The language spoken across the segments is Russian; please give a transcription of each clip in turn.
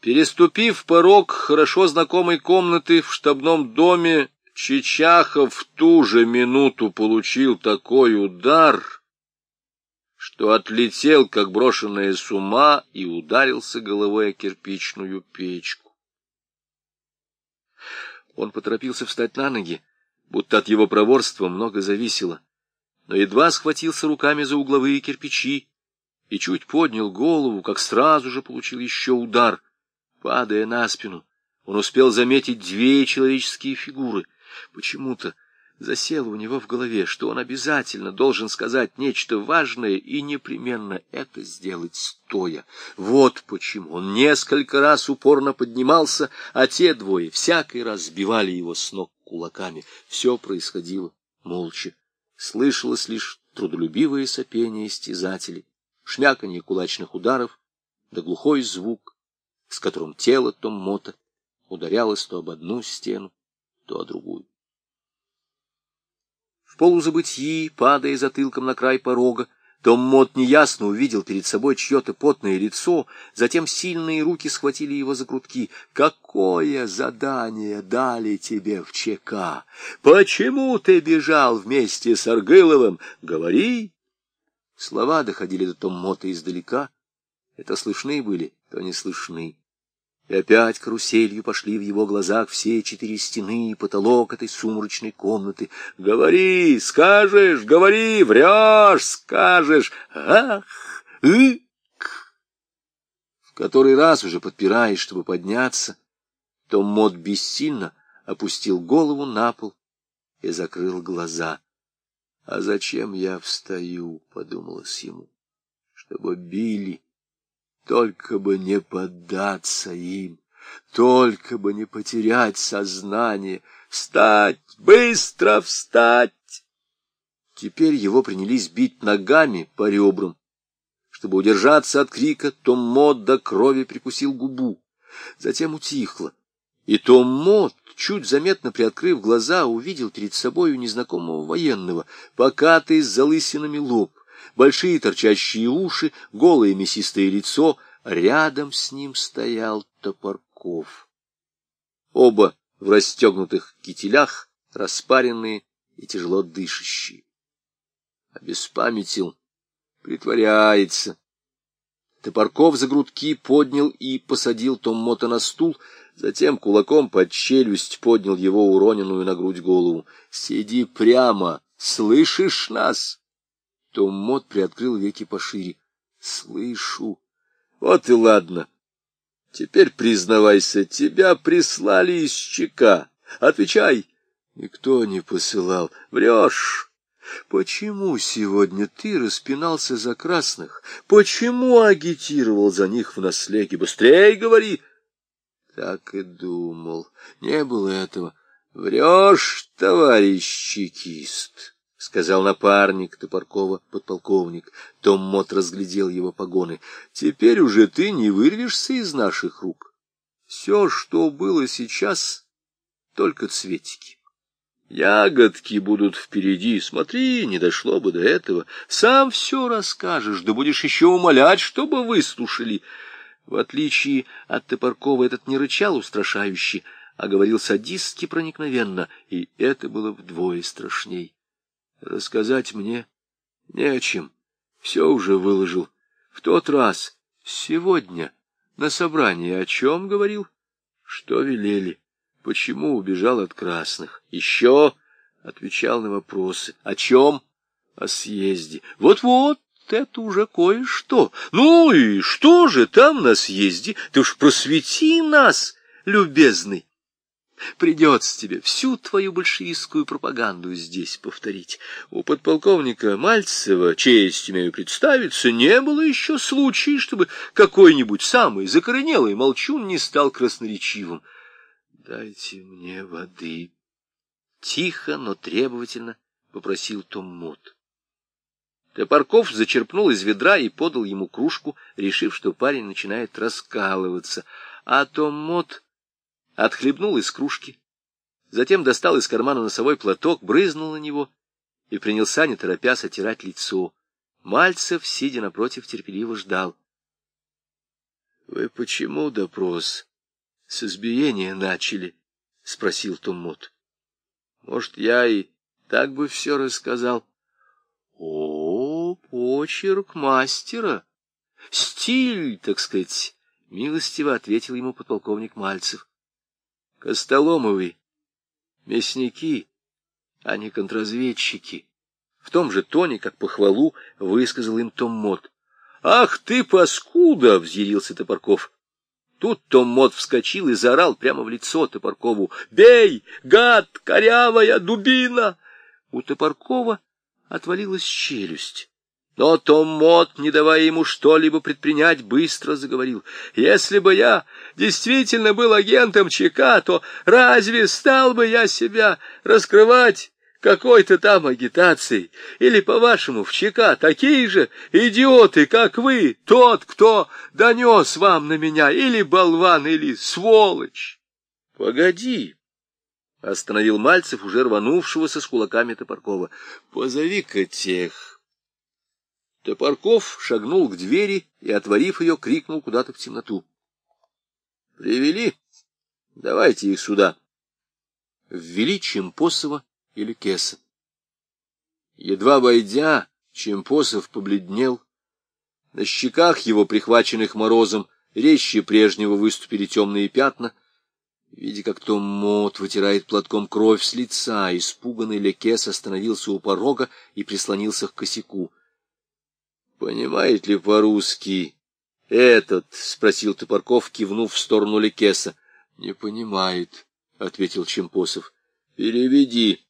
Переступив порог хорошо знакомой комнаты в штабном доме, Чичахов в ту же минуту получил такой удар, что отлетел, как брошенная с ума, и ударился головой о кирпичную печку. Он поторопился встать на ноги, будто от его проворства много зависело, но едва схватился руками за угловые кирпичи и чуть поднял голову, как сразу же получил еще удар — Падая на спину, он успел заметить две человеческие фигуры. Почему-то засело у него в голове, что он обязательно должен сказать нечто важное и непременно это сделать стоя. Вот почему он несколько раз упорно поднимался, а те двое всякий раз сбивали его с ног кулаками. Все происходило молча. Слышалось лишь трудолюбивое сопение истязателей, шмяканье кулачных ударов да глухой звук с которым тело Том Мота ударялось то об одну стену, то о другую. В полузабытии, падая затылком на край порога, том Мот неясно увидел перед собой чье-то потное лицо, затем сильные руки схватили его за грудки. «Какое задание дали тебе в ЧК? Почему ты бежал вместе с Аргыловым? Говори!» Слова доходили до Том Мота издалека. Это слышны были, то не слышны. И опять каруселью пошли в его глазах все четыре стены и потолок этой сумрачной комнаты. «Говори, скажешь, говори, врешь, скажешь, ах, ик!» В который раз уже подпираясь, чтобы подняться, Том Мот бессильно опустил голову на пол и закрыл глаза. «А зачем я встаю?» — подумалось ему. «Чтобы били» Только бы не поддаться им, только бы не потерять сознание. Встать! Быстро встать! Теперь его принялись бить ногами по ребрам. Чтобы удержаться от крика, Том Мод до крови прикусил губу. Затем утихло, и Том Мод, чуть заметно приоткрыв глаза, увидел перед собою незнакомого военного, покатый с залысинами лоб большие торчащие уши, голое мясистое лицо. Рядом с ним стоял Топорков. Оба в расстегнутых кителях, распаренные и тяжело дышащие. Обеспамятил, притворяется. Топорков за грудки поднял и посадил Томмота на стул, затем кулаком под челюсть поднял его уроненную на грудь голову. — Сиди прямо, слышишь нас? Том Мот приоткрыл веки пошире. — Слышу. — Вот и ладно. Теперь признавайся, тебя прислали из ЧК. Отвечай. Никто не посылал. Врешь. Почему сегодня ты распинался за красных? Почему агитировал за них в наслеге? Быстрей говори. Так и думал. Не было этого. Врешь, товарищ чекист. — сказал напарник Топоркова, подполковник. Том Мот разглядел его погоны. — Теперь уже ты не вырвешься из наших рук. Все, что было сейчас, только цветики. Ягодки будут впереди. Смотри, не дошло бы до этого. Сам все расскажешь, да будешь еще умолять, чтобы выслушали. В отличие от Топоркова этот не рычал устрашающе, а говорил садистски проникновенно, и это было вдвое страшней. Рассказать мне не о чем. Все уже выложил. В тот раз, сегодня, на собрании о чем говорил? Что велели? Почему убежал от красных? Еще отвечал на вопросы. О чем? О съезде. Вот-вот, это уже кое-что. Ну и что же там на съезде? Ты уж просвети нас, любезный. Придется тебе всю твою большевистскую пропаганду здесь повторить. У подполковника Мальцева, честь имею представиться, не было еще случая, чтобы какой-нибудь самый закоренелый молчун не стал красноречивым. Дайте мне воды. Тихо, но требовательно попросил Том Мот. Топорков зачерпнул из ведра и подал ему кружку, решив, что парень начинает раскалываться. А Том Мот отхлебнул из кружки, затем достал из кармана носовой платок, брызнул на него и принялся, не торопясь, отирать лицо. Мальцев, сидя напротив, терпеливо ждал. Вы почему допрос с избиения начали? — спросил Томмот. — Может, я и так бы все рассказал. — О, почерк мастера! Стиль, так сказать, — милостиво ответил ему подполковник Мальцев. — Костоломовы, мясники, а не контрразведчики. В том же тоне, как похвалу, высказал им Том Мот. «Ах ты, паскуда!» — взъярился Топорков. Тут Том Мот вскочил и заорал прямо в лицо Топоркову. «Бей, гад, корявая дубина!» У Топоркова отвалилась челюсть. Но Том Мот, не давая ему что-либо предпринять, быстро заговорил. «Если бы я действительно был агентом ЧК, то разве стал бы я себя раскрывать какой-то там агитацией, или, по-вашему, в ЧК такие же идиоты, как вы, тот, кто донес вам на меня, или болван, или сволочь. — Погоди, — остановил Мальцев, уже рванувшегося с кулаками Топоркова. — Позови-ка тех. Топорков шагнул к двери и, отворив ее, крикнул куда-то в темноту. — Привели? Давайте их сюда. Ввели Чемпосова или Кеса. Едва войдя, Чемпосов побледнел. На щеках его, прихваченных морозом, резче прежнего выступили темные пятна. Видя, как Том Мот вытирает платком кровь с лица, испуганный Лекес остановился у порога и прислонился к косяку. — Понимает ли по-русски этот? — спросил Топорков, кивнув в сторону Лекеса. — Не понимает, — ответил Чемпосов. — Переведи.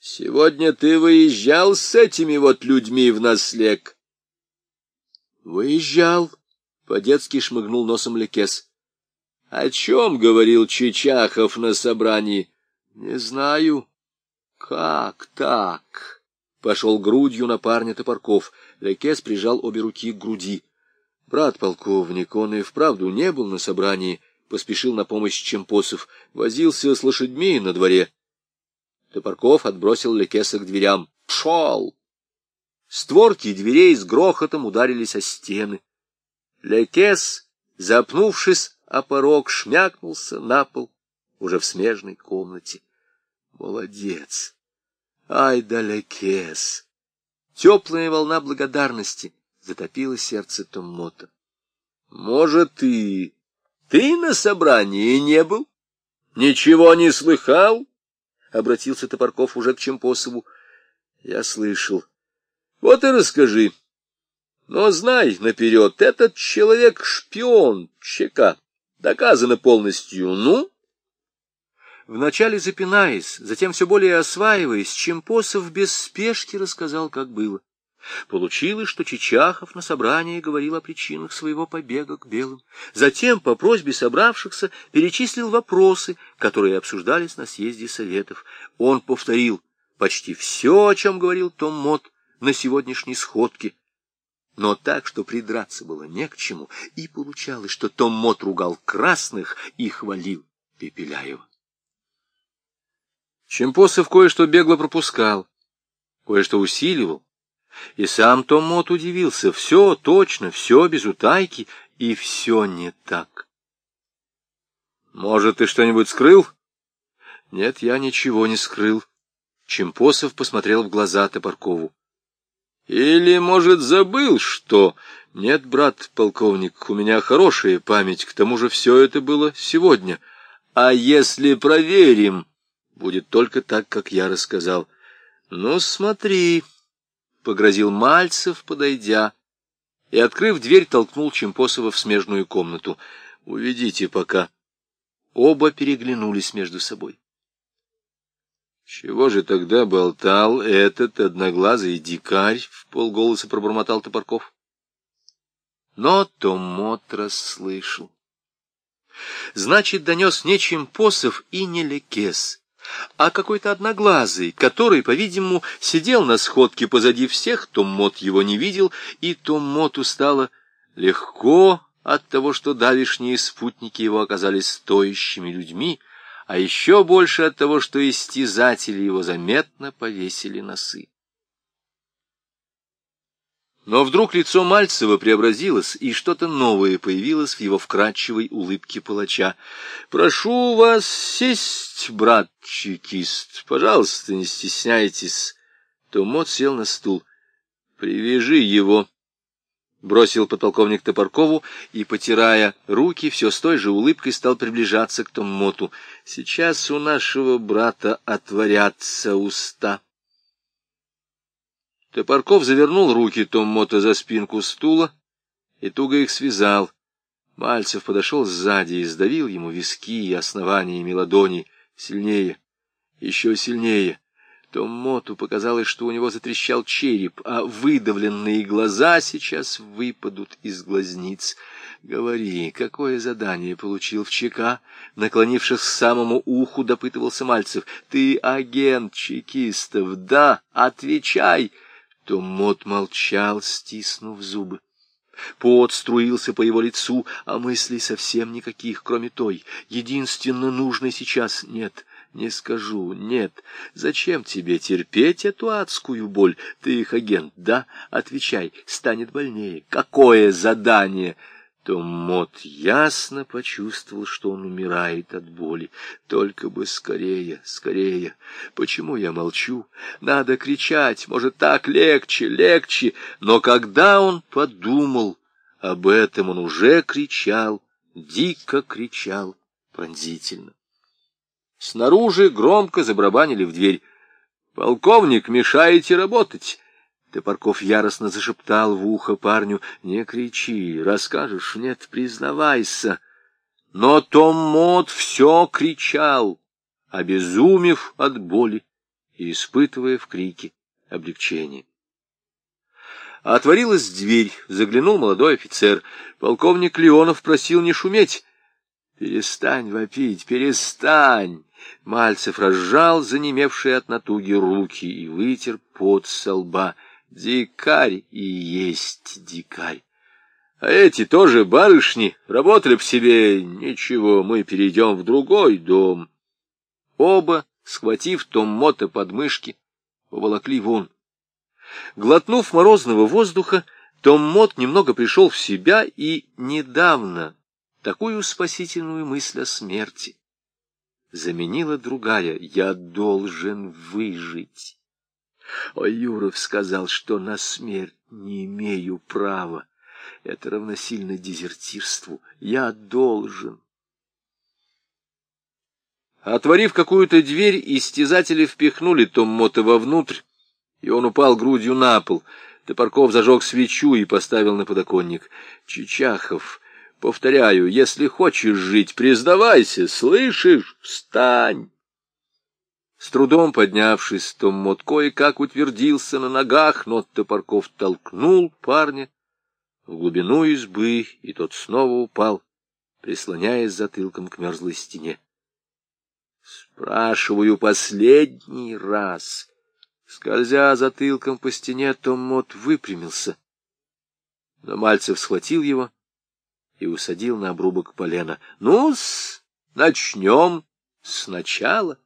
Сегодня ты выезжал с этими вот людьми в наслег. Выезжал, по-детски шмыгнул носом Лекес. О чем говорил Чичахов на собрании? Не знаю. Как так? Пошел грудью на парня Топорков. Лекес прижал обе руки к груди. Брат полковник, он и вправду не был на собрании, поспешил на помощь Чемпосов, возился с лошадьми на дворе. Топорков отбросил Лекеса к дверям. «Пшел!» Створки дверей с грохотом ударились о стены. Лекес, запнувшись о порог, шмякнулся на пол уже в смежной комнате. Молодец! Ай да Лекес! Теплая волна благодарности затопила сердце Томмота. Может, и ты на собрании не был? Ничего не слыхал? обратился Топорков уже к Чемпосову. Я слышал. Вот и расскажи. Но знай наперед, этот человек шпион ЧК. Доказано полностью. Ну? Вначале запинаясь, затем все более осваиваясь, Чемпосов без спешки рассказал, как было. Получилось, что Чичахов на собрании говорил о причинах своего побега к белым. Затем, по просьбе собравшихся, перечислил вопросы, которые обсуждались на съезде советов. Он повторил почти все, о чем говорил Том Мот на сегодняшней сходке, но так, что придраться было не к чему, и получалось, что Том Мот ругал красных и хвалил Пепеляева. Чемпосов кое-что бегло пропускал, кое-что усиливал, и сам Том Мот удивился. Все точно, все без утайки, и все не так. «Может, ты что-нибудь скрыл?» «Нет, я ничего не скрыл». Чемпосов посмотрел в глаза Топоркову. «Или, может, забыл, что...» «Нет, брат полковник, у меня хорошая память, к тому же все это было сегодня. А если проверим, будет только так, как я рассказал. Ну, смотри...» — погрозил Мальцев, подойдя, и, открыв дверь, толкнул Чемпосова в смежную комнату. — Уведите пока. Оба переглянулись между собой. «Чего же тогда болтал этот одноглазый дикарь?» — в полголоса пробормотал Топорков. Но Томот расслышал. Значит, донес не Чемпосов и не Лекес, а какой-то одноглазый, который, по-видимому, сидел на сходке позади всех, Том Мот его не видел, и Том Моту стало легко от того, что давишние спутники его оказались стоящими людьми, а еще больше от того, что истязатели его заметно повесили носы. Но вдруг лицо Мальцева преобразилось, и что-то новое появилось в его вкрадчивой улыбке палача. — Прошу вас сесть, брат чекист, пожалуйста, не стесняйтесь. Томот сел на стул. — Привяжи его, — бросил подполковник Топоркову, и, потирая руки, все с той же улыбкой стал приближаться к Томоту. — Сейчас у нашего брата отворятся уста. Топорков завернул руки Томмота за спинку стула и туго их связал. Мальцев подошел сзади и сдавил ему виски и основаниями ладоней сильнее, еще сильнее. Томмоту показалось, что у него затрещал череп, а выдавленные глаза сейчас выпадут из глазниц. «Говори, какое задание получил в ЧК?» Наклонившись к самому уху, допытывался Мальцев. «Ты агент чекистов, да? Отвечай!» То Мот молчал, стиснув зубы. Пот струился по его лицу, а мыслей совсем никаких, кроме той. Единственно нужной сейчас нет. Не скажу, нет. Зачем тебе терпеть эту адскую боль? Ты их агент, да? Отвечай, станет больнее. Какое задание? То Мот ясно почувствовал, что он умирает от боли. Только бы скорее, скорее. Почему я молчу? Надо кричать, может, так легче, легче. Но когда он подумал об этом, он уже кричал, дико кричал, пронзительно. Снаружи громко забарабанили в дверь. «Полковник, мешаете работать!» Топорков яростно зашептал в ухо парню. «Не кричи, расскажешь, нет, признавайся». Но Том Мот все кричал, обезумев от боли и испытывая в крике облегчение. Отворилась дверь, заглянул молодой офицер. Полковник Леонов просил не шуметь. «Перестань вопить, перестань!» Мальцев разжал занемевшие от натуги руки и вытер пот со лба. Дикарь и есть дикарь. А эти тоже барышни, работали б себе, ничего, мы перейдем в другой дом. Оба, схватив Том Мота под мышки, поволокли вон. Глотнув морозного воздуха, Том Мот немного пришел в себя и недавно такую спасительную мысль о смерти заменила другая «Я должен выжить». А Юров сказал, что на смерть не имею права. Это равносильно дезертирству. Я должен. Отворив какую-то дверь, истязатели впихнули Том Мотова внутрь, и он упал грудью на пол. Топорков зажег свечу и поставил на подоконник. Чичахов, повторяю, если хочешь жить, признавайся, слышишь? Встань! С трудом поднявшись, Том Мот кое-как утвердился на ногах, но Топорков толкнул парня в глубину избы, и тот снова упал, прислоняясь затылком к мерзлой стене. Спрашиваю последний раз. Скользя затылком по стене, Том Мот выпрямился. Но Мальцев схватил его и усадил на обрубок полена. Ну-с, начнем сначала.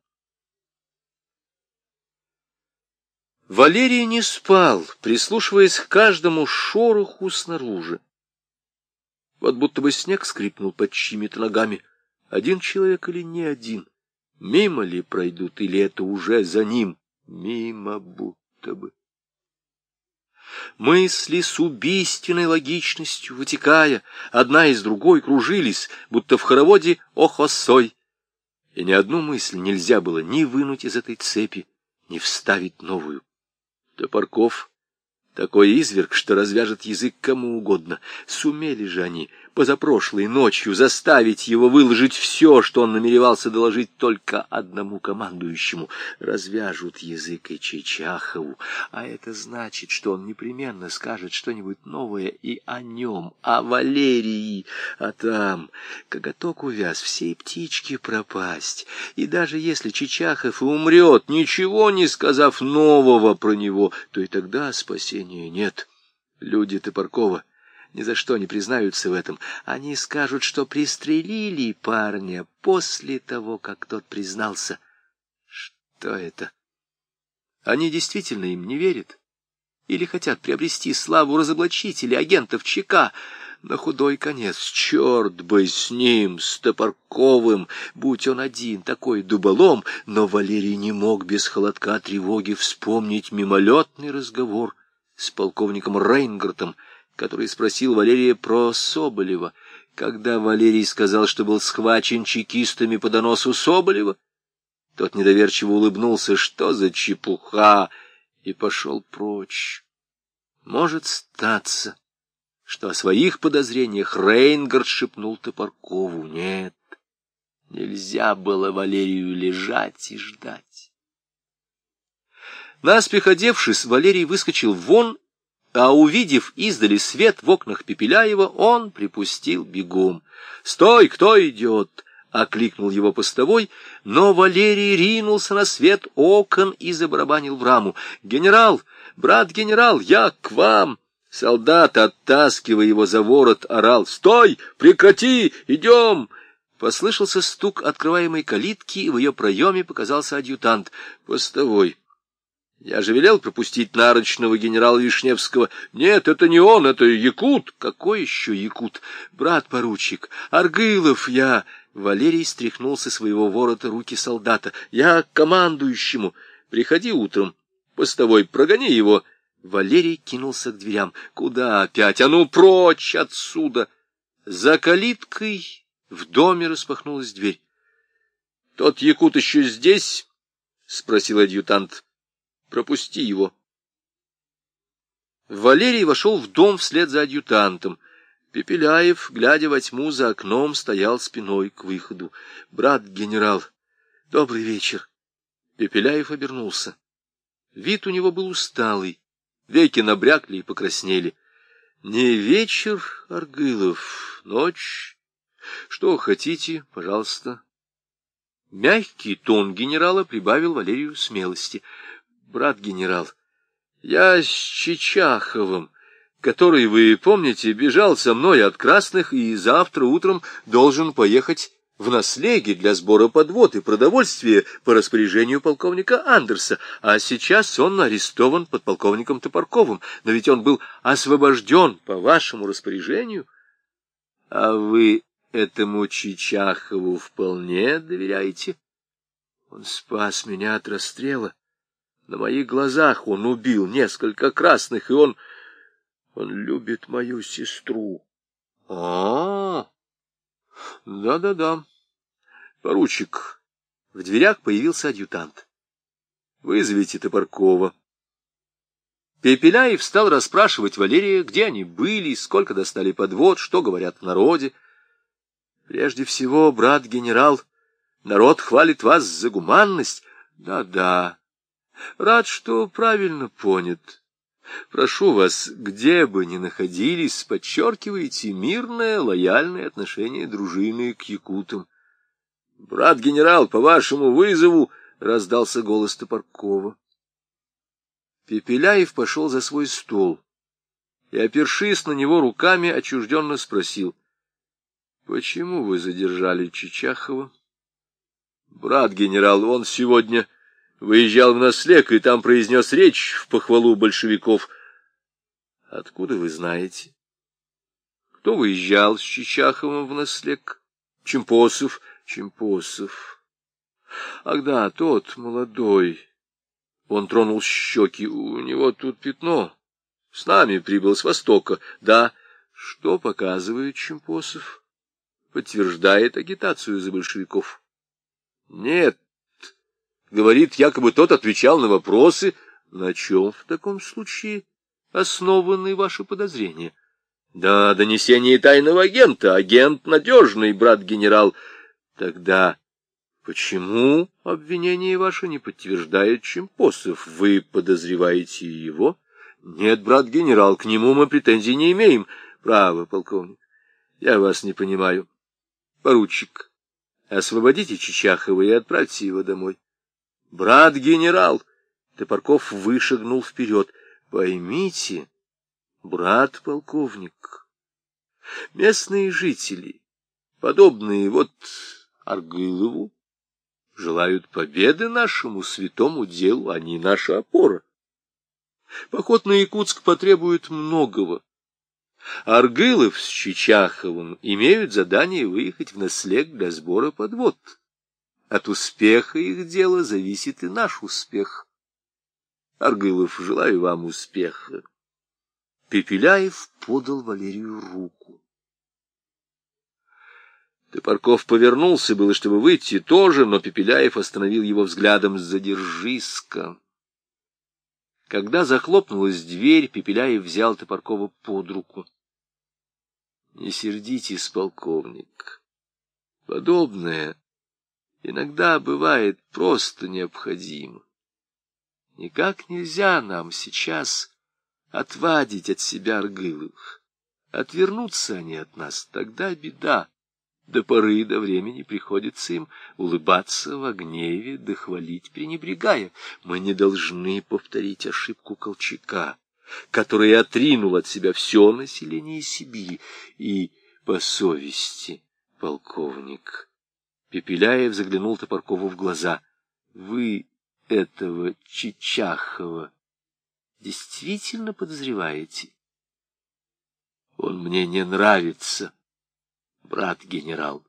Валерий не спал, прислушиваясь к каждому шороху снаружи. Вот будто бы снег скрипнул под чьими-то ногами. Один человек или не один? Мимо ли пройдут, или это уже за ним? Мимо будто бы. Мысли с убийственной логичностью, вытекая, одна из другой, кружились, будто в хороводе охосой. И ни одну мысль нельзя было ни вынуть из этой цепи, ни вставить новую. Топорков такой изверг, что развяжет язык кому угодно. Сумели же они позапрошлой ночью заставить его выложить все, что он намеревался доложить только одному командующему. Развяжут язык и Чичахову, а это значит, что он непременно скажет что-нибудь новое и о нем, о Валерии, а там коготок увяз, всей птички пропасть. И даже если Чичахов и умрет, ничего не сказав нового про него, то и тогда спасения нет. Люди Топоркова ни за что не признаются в этом. Они скажут, что пристрелили парня после того, как тот признался. Что это? Они действительно им не верят. или хотят приобрести славу разоблачителей, агентов ЧК. На худой конец, черт бы с ним, с Топорковым, будь он один, такой дуболом, но Валерий не мог без холодка тревоги вспомнить мимолетный разговор с полковником Рейнгартом, который спросил Валерия про Соболева. Когда Валерий сказал, что был схвачен чекистами по доносу Соболева, тот недоверчиво улыбнулся, что за чепуха, и пошел прочь. Может статься, что о своих подозрениях Рейнгард шепнул Топоркову. Нет, нельзя было Валерию лежать и ждать. Наспех одевшись, Валерий выскочил вон, а увидев издали свет в окнах Пепеляева, он припустил бегом. «Стой, кто идет?» — окликнул его постовой, но Валерий ринулся на свет окон и забарабанил в раму. «Генерал! Брат генерал, я к вам!» Солдат, оттаскивая его за ворот, орал. «Стой! Прекрати! Идем!» Послышался стук открываемой калитки, и в ее проеме показался адъютант. «Постовой!» Я же велел пропустить нарочного генерала Вишневского. Нет, это не он, это Якут. Какой еще Якут? Брат-поручик, Аргылов я... Валерий стряхнул со своего ворота руки солдата. Я командующему. Приходи утром. Постовой, прогони его. Валерий кинулся к дверям. Куда опять? А ну, прочь отсюда! За калиткой в доме распахнулась дверь. — Тот якут еще здесь? — спросил адъютант. Пропусти его. Валерий вошел в дом вслед за адъютантом. Пепеляев, глядя во тьму за окном, стоял спиной к выходу. «Брат генерал, добрый вечер!» Пепеляев обернулся. Вид у него был усталый, веки набрякли и покраснели. «Не вечер, Аргылов, ночь. Что хотите, пожалуйста». Мягкий тон генерала прибавил Валерию смелости — брат генерал, я с Чичаховым, который, вы помните, бежал со мной от красных и завтра утром должен поехать в наследие для сбора подвод и продовольствия по распоряжению полковника Андерса, а сейчас он арестован под полковником Топорковым, но ведь он был освобожден по вашему распоряжению. А вы этому Чичахову вполне доверяете? Он спас меня от расстрела. На моих глазах он убил несколько красных, и он... он любит мою сестру. А, да-да-да. Поручик, в дверях появился адъютант. Вызовите Топоркова. Пепеляев стал расспрашивать Валерия, где они были, сколько достали подвод, что говорят в народе. Прежде всего, брат генерал, народ хвалит вас за гуманность. Да-да, Рад, что правильно понят. Прошу вас, где бы ни находились, подчеркивайте мирное, лояльное отношение дружины к якутам. — Брат генерал, по вашему вызову! — раздался голос Топоркова. Пепеляев пошел за свой стол и, опершись на него руками, отчужденно спросил. — Почему вы задержали Чичахова? — Брат генерал, он сегодня выезжал в Наслек и там произнес речь в похвалу большевиков. Откуда вы знаете? Кто выезжал с Чичаховым в Наслек? Чемпосов. Чемпосов. Ах да, тот молодой. Он тронул щеки. У него тут пятно. С нами прибыл с востока. Да. Что показывает Чемпосов? Подтверждает агитацию за большевиков. Нет, Говорит, якобы тот отвечал на вопросы. На чем в таком случае основаны ваши подозрения? Да, донесение тайного агента, агент надежный, брат-генерал. Тогда почему обвинение ваше не подтверждает Чемпосов? Вы подозреваете его? Нет, брат-генерал, к нему мы претензий не имеем. Право, полковник, я вас не понимаю. Поручик, освободите Чичахова и отправьте его домой. Брат генерал! Топорков вышагнул вперед. Поймите, брат полковник, местные жители, подобные вот Аргылову, желают победы нашему святому делу, они наша опора. Поход на Якутск потребует многого. Аргылов с Чичаховым имеют задание выехать в наслег для сбора подвод. От успеха их дела зависит и наш успех. Аргылов, желаю вам успеха. Пепеляев подал Валерию руку. Топорков повернулся было, чтобы выйти тоже, но Пепеляев остановил его взглядом «Задержись-ка». Когда захлопнулась дверь, Пепеляев взял Топоркова под руку. Не сердитесь, полковник. Подобное иногда бывает просто необходимо. Никак нельзя нам сейчас отвадить от себя Аргыловых. Отвернутся они от нас, тогда беда. До поры до времени приходится им улыбаться в гневе, да хвалить пренебрегая. Мы не должны повторить ошибку Колчака который отринул от себя все население Сибири, и по совести, полковник. Пепеляев заглянул Топоркову в глаза. Вы этого Чичахова действительно подозреваете? Он мне не нравится, брат генерал.